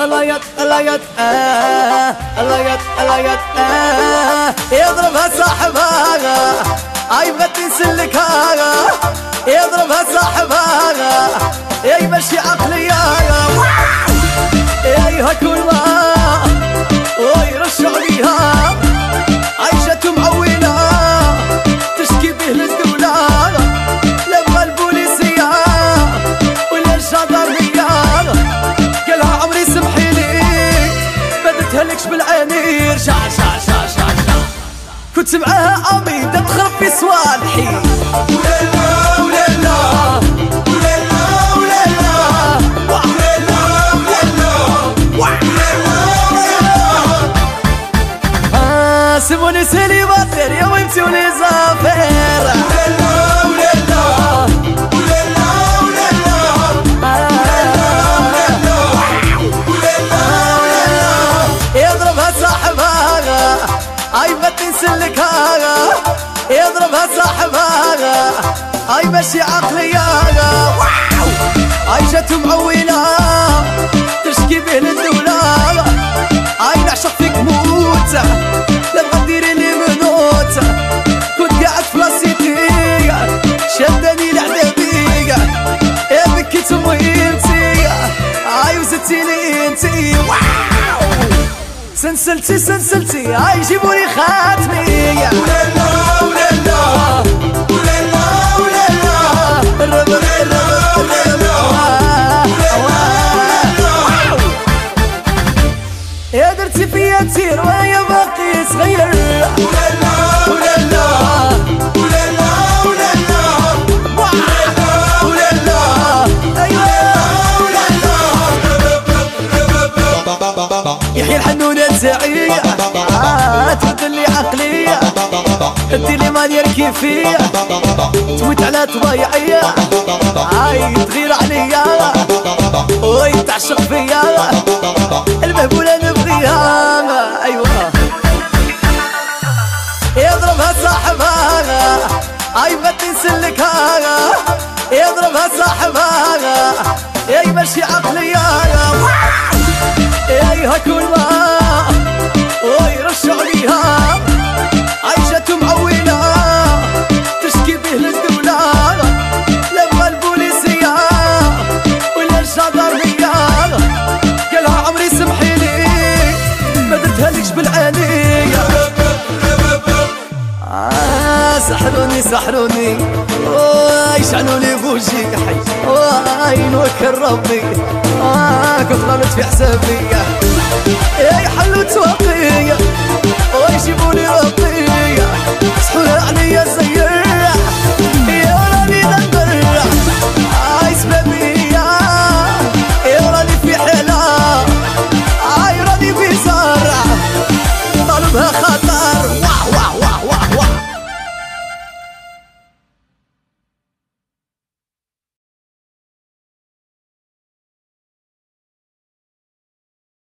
الله يد آه الله يد آه. يضربها صاحبها اي بغت يسلكها يضربها صاحبها يمشي عقليها أيها كل شع شع شع كنت معاها عميدة تخرب في صوالحي اي بغت نسلكها يضربها صاحبها اي مشي عقليها اي جات معوينة تشكي به للدولة اي نعشق فيك موت سنسلتي سنسلتي. هاي جيبولي خاتمي يا. درتي فيا تير ويا باقي صغير. ولا اللي ما دير كيفية تموت على طبيعية هاي تغير عليا. وي تعشق فيا. المهبولة نبغيها. أيوه. يضربها صاحبها. اي بغت نسلكها يضربها صاحبها. يمشي عقليها ايها كل ما ويرش عليها سحروني سحروني. واي شعلوا لي بوجي حي واي نوكل ربي آه كنت غلط في حسابي. يا حلو تواقي واي جيبوا لي ربي.